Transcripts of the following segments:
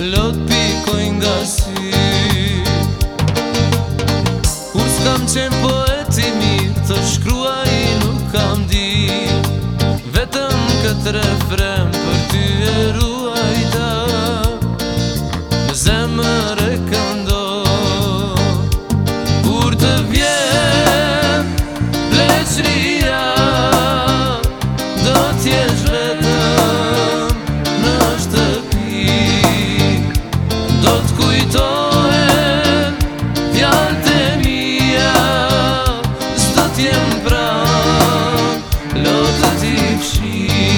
Lot pikoj nga si Kur s'kam qenë mirë Të shkrua i nuk kam di Vetëm këtë refre pra të të fshirë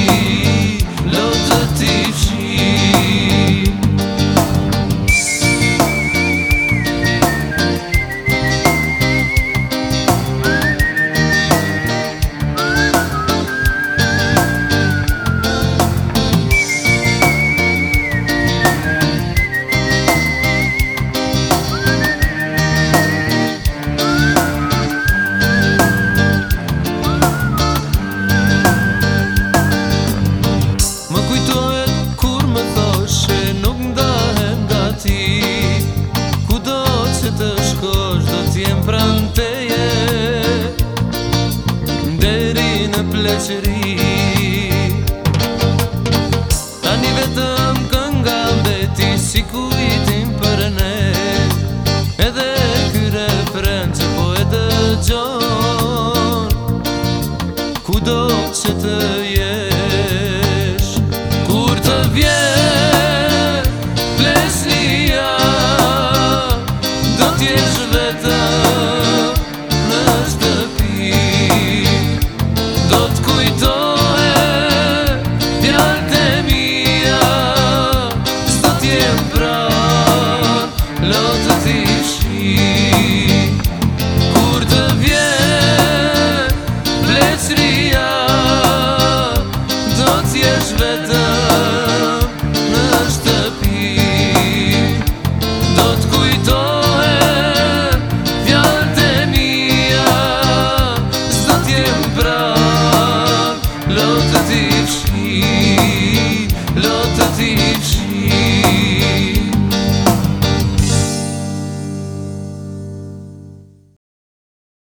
shëri Ta një vetëm kën nga mbeti Si ku i tim për ne Edhe kyre për e në që po e të gjon Kudo që të veda